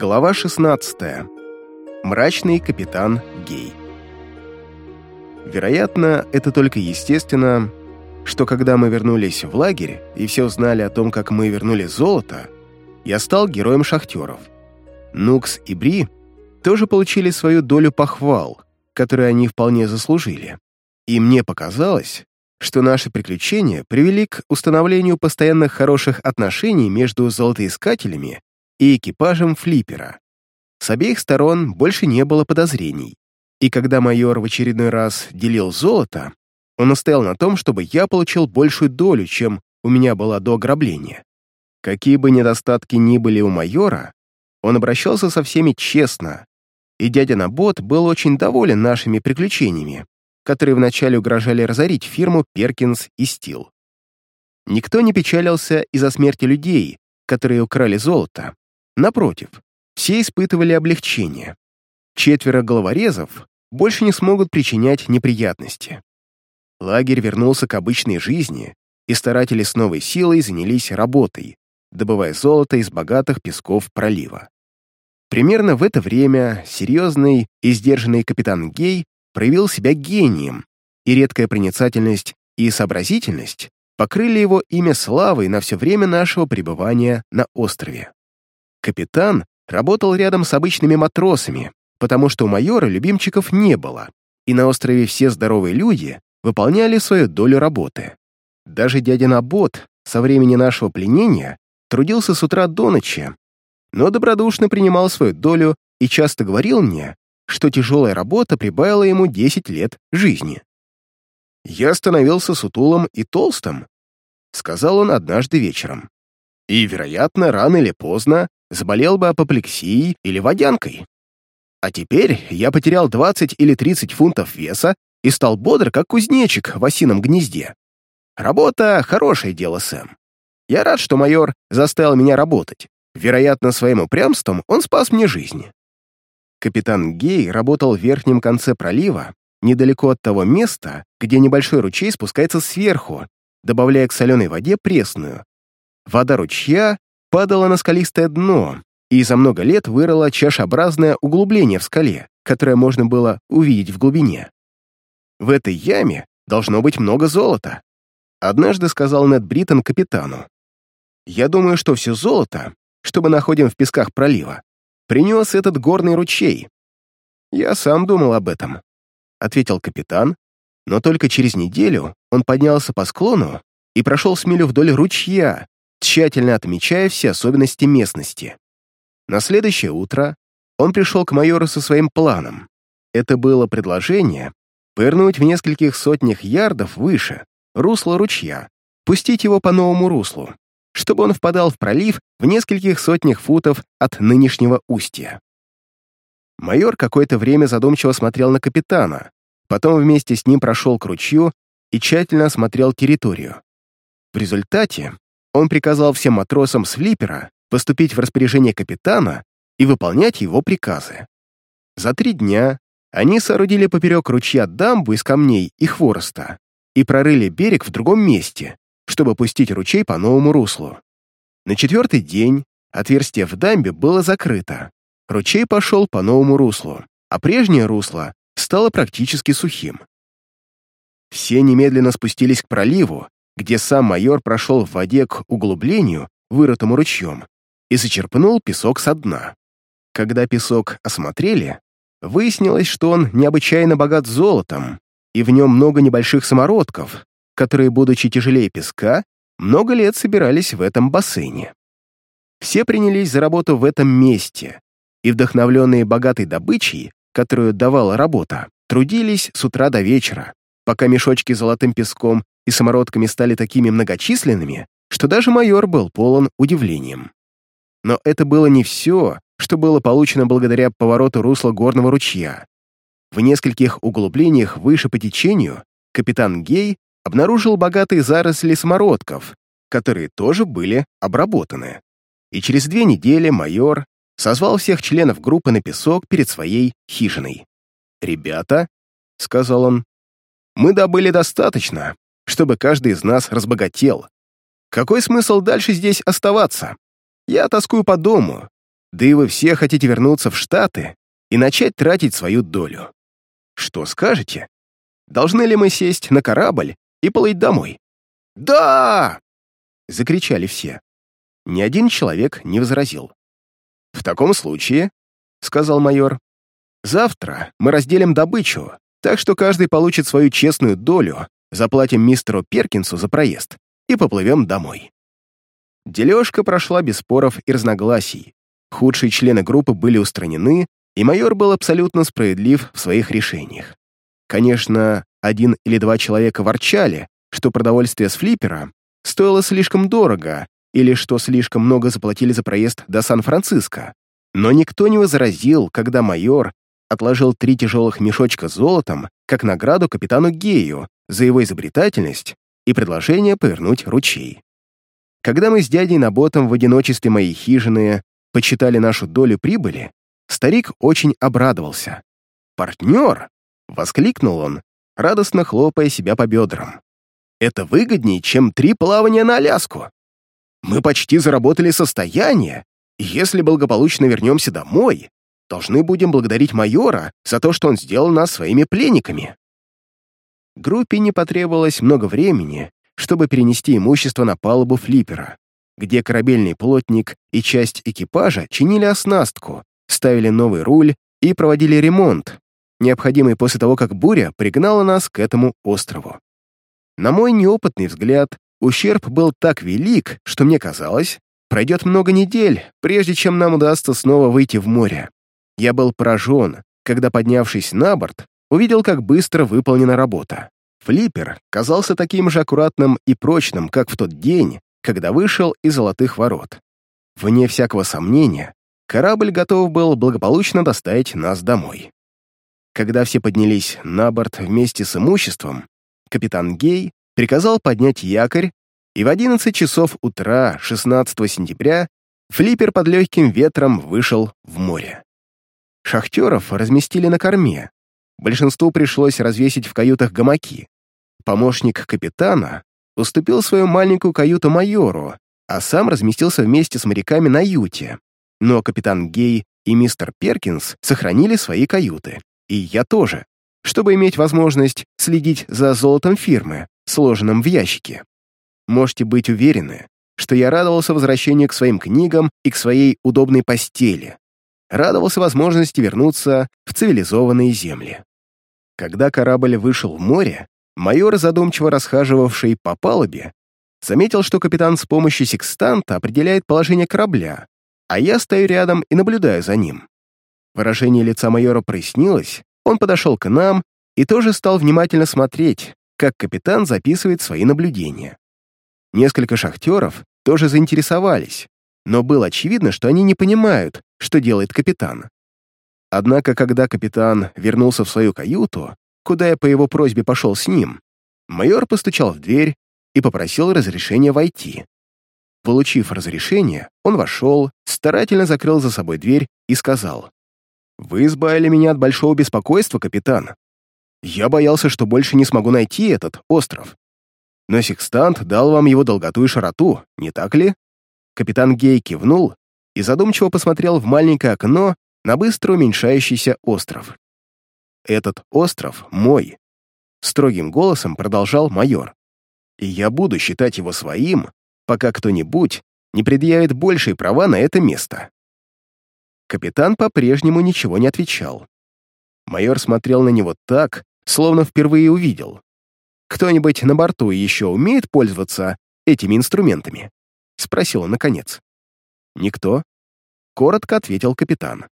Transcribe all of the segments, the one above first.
Глава 16. Мрачный капитан Гей. Вероятно, это только естественно, что когда мы вернулись в лагерь и все узнали о том, как мы вернули золото, я стал героем шахтеров. Нукс и Бри тоже получили свою долю похвал, которые они вполне заслужили. И мне показалось, что наши приключения привели к установлению постоянных хороших отношений между золотоискателями и экипажем флиппера. С обеих сторон больше не было подозрений. И когда майор в очередной раз делил золото, он настоял на том, чтобы я получил большую долю, чем у меня была до ограбления. Какие бы недостатки ни были у майора, он обращался со всеми честно, и дядя Набот был очень доволен нашими приключениями, которые вначале угрожали разорить фирму Перкинс и Стил. Никто не печалился из-за смерти людей, которые украли золото, Напротив, все испытывали облегчение. Четверо головорезов больше не смогут причинять неприятности. Лагерь вернулся к обычной жизни, и старатели с новой силой занялись работой, добывая золото из богатых песков пролива. Примерно в это время серьезный и сдержанный капитан Гей проявил себя гением, и редкая проницательность и сообразительность покрыли его имя славой на все время нашего пребывания на острове. Капитан работал рядом с обычными матросами, потому что у майора любимчиков не было, и на острове все здоровые люди выполняли свою долю работы. Даже дядя Набот со времени нашего пленения трудился с утра до ночи, но добродушно принимал свою долю и часто говорил мне, что тяжелая работа прибавила ему 10 лет жизни. «Я становился сутулым и толстым», — сказал он однажды вечером. «И, вероятно, рано или поздно заболел бы апоплексией или водянкой. А теперь я потерял 20 или 30 фунтов веса и стал бодр, как кузнечик в осином гнезде. Работа — хорошее дело, Сэм. Я рад, что майор заставил меня работать. Вероятно, своим упрямством он спас мне жизнь. Капитан Гей работал в верхнем конце пролива, недалеко от того места, где небольшой ручей спускается сверху, добавляя к соленой воде пресную. Вода ручья падала на скалистое дно и за много лет вырыла чашеобразное углубление в скале, которое можно было увидеть в глубине. В этой яме должно быть много золота. Однажды сказал Нед Бриттон капитану. «Я думаю, что все золото, что мы находим в песках пролива, принес этот горный ручей. Я сам думал об этом», — ответил капитан, но только через неделю он поднялся по склону и прошел с милю вдоль ручья, тщательно отмечая все особенности местности. На следующее утро он пришел к майору со своим планом. Это было предложение пырнуть в нескольких сотнях ярдов выше русло ручья, пустить его по новому руслу, чтобы он впадал в пролив в нескольких сотнях футов от нынешнего устья. Майор какое-то время задумчиво смотрел на капитана, потом вместе с ним прошел к ручью и тщательно осмотрел территорию. В результате он приказал всем матросам с флиппера поступить в распоряжение капитана и выполнять его приказы. За три дня они соорудили поперек ручья дамбу из камней и хвороста и прорыли берег в другом месте, чтобы пустить ручей по новому руслу. На четвертый день отверстие в дамбе было закрыто. Ручей пошел по новому руслу, а прежнее русло стало практически сухим. Все немедленно спустились к проливу где сам майор прошел в воде к углублению, вырытому ручьем, и зачерпнул песок со дна. Когда песок осмотрели, выяснилось, что он необычайно богат золотом, и в нем много небольших самородков, которые, будучи тяжелее песка, много лет собирались в этом бассейне. Все принялись за работу в этом месте, и, вдохновленные богатой добычей, которую давала работа, трудились с утра до вечера, пока мешочки с золотым песком и самородками стали такими многочисленными, что даже майор был полон удивлением. Но это было не все, что было получено благодаря повороту русла горного ручья. В нескольких углублениях выше по течению капитан Гей обнаружил богатые заросли самородков, которые тоже были обработаны. И через две недели майор созвал всех членов группы на песок перед своей хижиной. «Ребята», — сказал он, — «мы добыли достаточно, чтобы каждый из нас разбогател. Какой смысл дальше здесь оставаться? Я тоскую по дому. Да и вы все хотите вернуться в Штаты и начать тратить свою долю. Что скажете? Должны ли мы сесть на корабль и плыть домой? «Да!» — закричали все. Ни один человек не возразил. «В таком случае», — сказал майор, — «завтра мы разделим добычу, так что каждый получит свою честную долю, заплатим мистеру Перкинсу за проезд и поплывем домой». Дележка прошла без споров и разногласий. Худшие члены группы были устранены, и майор был абсолютно справедлив в своих решениях. Конечно, один или два человека ворчали, что продовольствие с флиппера стоило слишком дорого или что слишком много заплатили за проезд до Сан-Франциско. Но никто не возразил, когда майор отложил три тяжелых мешочка с золотом как награду капитану Гею за его изобретательность и предложение повернуть ручей. Когда мы с дядей Наботом в одиночестве моей хижины почитали нашу долю прибыли, старик очень обрадовался. «Партнер!» — воскликнул он, радостно хлопая себя по бедрам. Это выгоднее, чем три плавания на Аляску. Мы почти заработали состояние, и если благополучно вернемся домой, должны будем благодарить майора за то, что он сделал нас своими пленниками. Группе не потребовалось много времени, чтобы перенести имущество на палубу флиппера, где корабельный плотник и часть экипажа чинили оснастку, ставили новый руль и проводили ремонт, необходимый после того, как буря пригнала нас к этому острову. На мой неопытный взгляд, ущерб был так велик, что мне казалось, пройдет много недель, прежде чем нам удастся снова выйти в море. Я был поражен, когда, поднявшись на борт, увидел, как быстро выполнена работа. Флиппер казался таким же аккуратным и прочным, как в тот день, когда вышел из золотых ворот. Вне всякого сомнения, корабль готов был благополучно доставить нас домой. Когда все поднялись на борт вместе с имуществом, капитан Гей приказал поднять якорь, и в 11 часов утра 16 сентября флиппер под легким ветром вышел в море. Шахтеров разместили на корме. Большинству пришлось развесить в каютах гамаки. Помощник капитана уступил свою маленькую каюту майору, а сам разместился вместе с моряками на юте. Но капитан Гей и мистер Перкинс сохранили свои каюты. И я тоже чтобы иметь возможность следить за золотом фирмы, сложенным в ящике. Можете быть уверены, что я радовался возвращению к своим книгам и к своей удобной постели, радовался возможности вернуться в цивилизованные земли. Когда корабль вышел в море, майор, задумчиво расхаживавший по палубе, заметил, что капитан с помощью секстанта определяет положение корабля, а я стою рядом и наблюдаю за ним. Выражение лица майора прояснилось, он подошел к нам и тоже стал внимательно смотреть, как капитан записывает свои наблюдения. Несколько шахтеров тоже заинтересовались, но было очевидно, что они не понимают, что делает капитан. Однако, когда капитан вернулся в свою каюту, куда я по его просьбе пошел с ним, майор постучал в дверь и попросил разрешения войти. Получив разрешение, он вошел, старательно закрыл за собой дверь и сказал, «Вы избавили меня от большого беспокойства, капитан. Я боялся, что больше не смогу найти этот остров. Но секстант дал вам его долготу и широту, не так ли?» Капитан Гей кивнул и задумчиво посмотрел в маленькое окно на быстро уменьшающийся остров. «Этот остров мой», — строгим голосом продолжал майор. «И я буду считать его своим, пока кто-нибудь не предъявит большие права на это место». Капитан по-прежнему ничего не отвечал. Майор смотрел на него так, словно впервые увидел. «Кто-нибудь на борту еще умеет пользоваться этими инструментами?» — спросил он наконец. «Никто», — коротко ответил капитан.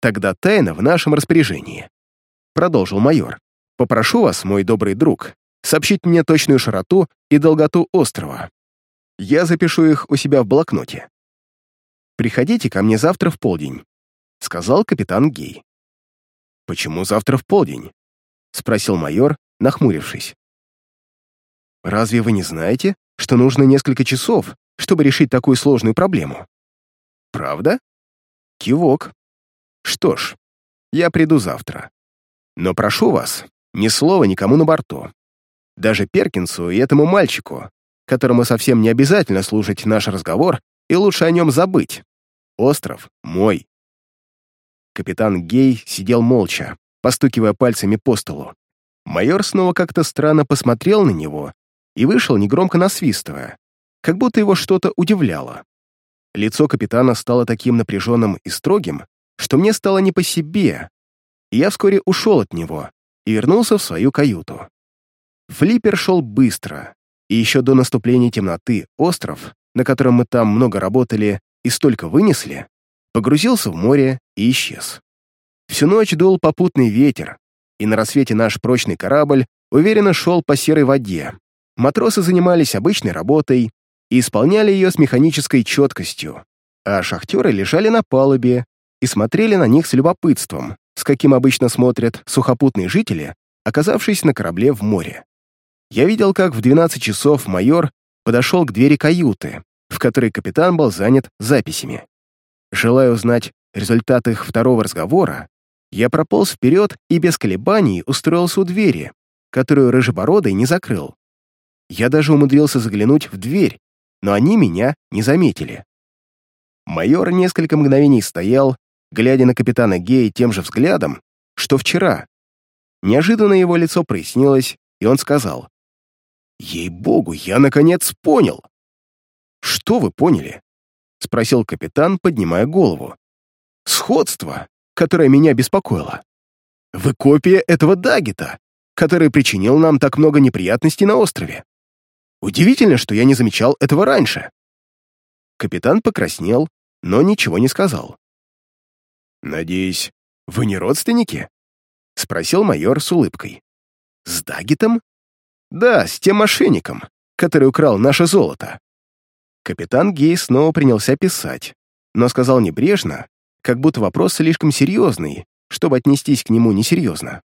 «Тогда тайна в нашем распоряжении», — продолжил майор. «Попрошу вас, мой добрый друг, сообщить мне точную широту и долготу острова. Я запишу их у себя в блокноте. «Приходите ко мне завтра в полдень», — сказал капитан Гей. «Почему завтра в полдень?» — спросил майор, нахмурившись. «Разве вы не знаете, что нужно несколько часов, чтобы решить такую сложную проблему?» «Правда?» «Кивок. Что ж, я приду завтра. Но прошу вас, ни слова никому на борту. Даже Перкинсу и этому мальчику, которому совсем не обязательно слушать наш разговор, и лучше о нем забыть. остров мой. Капитан Гей сидел молча, постукивая пальцами по столу. Майор снова как-то странно посмотрел на него и вышел, негромко насвистывая, как будто его что-то удивляло. Лицо капитана стало таким напряженным и строгим, что мне стало не по себе, и я вскоре ушел от него и вернулся в свою каюту. Флиппер шел быстро, и еще до наступления темноты остров, на котором мы там много работали и столько вынесли, погрузился в море и исчез. Всю ночь дул попутный ветер, и на рассвете наш прочный корабль уверенно шел по серой воде. Матросы занимались обычной работой и исполняли ее с механической четкостью, а шахтеры лежали на палубе и смотрели на них с любопытством, с каким обычно смотрят сухопутные жители, оказавшись на корабле в море. Я видел, как в 12 часов майор подошел к двери каюты, в которой капитан был занят записями. Желая узнать результат их второго разговора, я прополз вперед и без колебаний устроился у двери, которую Рыжебородый не закрыл. Я даже умудрился заглянуть в дверь, но они меня не заметили. Майор несколько мгновений стоял, глядя на капитана Гея тем же взглядом, что вчера. Неожиданно его лицо прояснилось, и он сказал, «Ей-богу, я наконец понял!» «Что вы поняли?» — спросил капитан, поднимая голову. «Сходство, которое меня беспокоило. Вы копия этого Дагита, который причинил нам так много неприятностей на острове. Удивительно, что я не замечал этого раньше». Капитан покраснел, но ничего не сказал. «Надеюсь, вы не родственники?» — спросил майор с улыбкой. «С Дагитом?» «Да, с тем мошенником, который украл наше золото». Капитан Гей снова принялся писать, но сказал небрежно, как будто вопрос слишком серьезный, чтобы отнестись к нему несерьезно.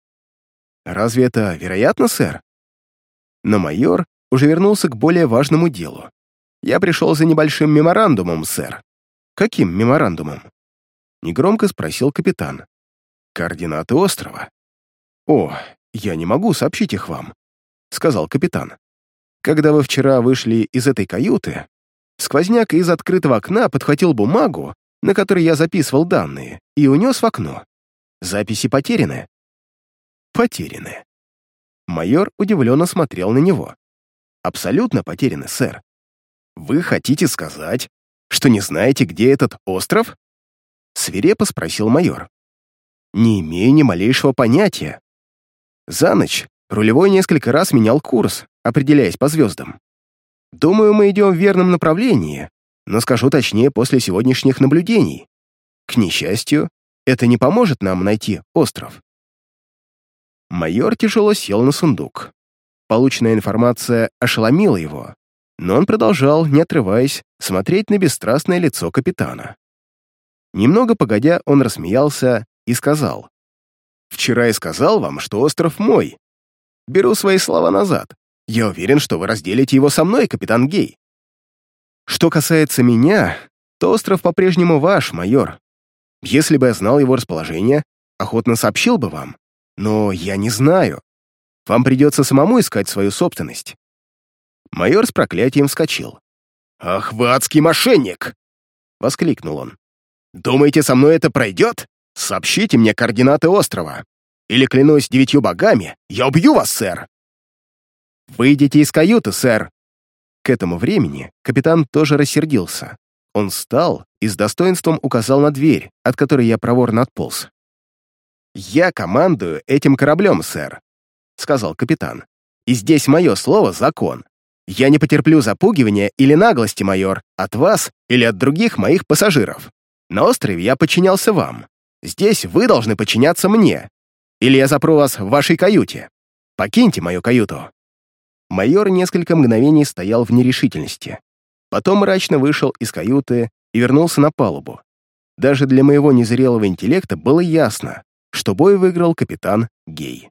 «Разве это вероятно, сэр?» Но майор уже вернулся к более важному делу. «Я пришел за небольшим меморандумом, сэр». «Каким меморандумом?» Негромко спросил капитан. «Координаты острова». «О, я не могу сообщить их вам», — сказал капитан. «Когда вы вчера вышли из этой каюты, сквозняк из открытого окна подхватил бумагу, на которой я записывал данные, и унес в окно. Записи потеряны». «Потеряны». Майор удивленно смотрел на него. «Абсолютно потеряны, сэр. Вы хотите сказать, что не знаете, где этот остров?» Свирепо спросил майор. «Не имею ни малейшего понятия. За ночь рулевой несколько раз менял курс, определяясь по звездам. Думаю, мы идем в верном направлении, но скажу точнее после сегодняшних наблюдений. К несчастью, это не поможет нам найти остров». Майор тяжело сел на сундук. Полученная информация ошеломила его, но он продолжал, не отрываясь, смотреть на бесстрастное лицо капитана. Немного погодя, он рассмеялся и сказал. «Вчера я сказал вам, что остров мой. Беру свои слова назад. Я уверен, что вы разделите его со мной, капитан Гей. Что касается меня, то остров по-прежнему ваш, майор. Если бы я знал его расположение, охотно сообщил бы вам. Но я не знаю. Вам придется самому искать свою собственность». Майор с проклятием вскочил. «Ах, вы адский мошенник!» — воскликнул он. Думаете, со мной это пройдет? Сообщите мне координаты острова. Или, клянусь девятью богами, я убью вас, сэр!» «Выйдите из каюты, сэр!» К этому времени капитан тоже рассердился. Он встал и с достоинством указал на дверь, от которой я проворно отполз. «Я командую этим кораблем, сэр», — сказал капитан. «И здесь мое слово — закон. Я не потерплю запугивания или наглости, майор, от вас или от других моих пассажиров. На острове я подчинялся вам. Здесь вы должны подчиняться мне. Или я запру вас в вашей каюте. Покиньте мою каюту». Майор несколько мгновений стоял в нерешительности. Потом мрачно вышел из каюты и вернулся на палубу. Даже для моего незрелого интеллекта было ясно, что бой выиграл капитан Гей.